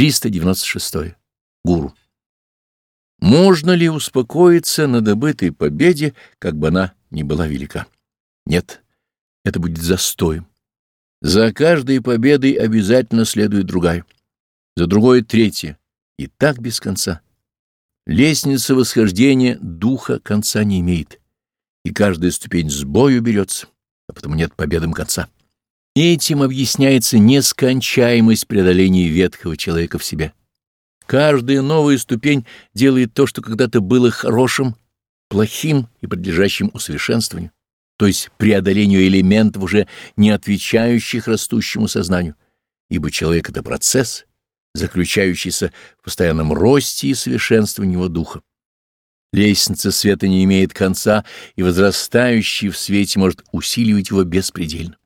396. Гуру. Можно ли успокоиться на добытой победе, как бы она ни была велика? Нет, это будет застоем. За каждой победой обязательно следует другая, за другой — третья, и так без конца. Лестница восхождения духа конца не имеет, и каждая ступень с бою берется, а потому нет победам конца. Этим объясняется нескончаемость преодоления ветхого человека в себе. Каждая новая ступень делает то, что когда-то было хорошим, плохим и подлежащим усовершенствованию, то есть преодолению элементов, уже не отвечающих растущему сознанию, ибо человек — это процесс, заключающийся в постоянном росте и совершенствовании его духа. Лестница света не имеет конца, и возрастающий в свете может усиливать его беспредельно.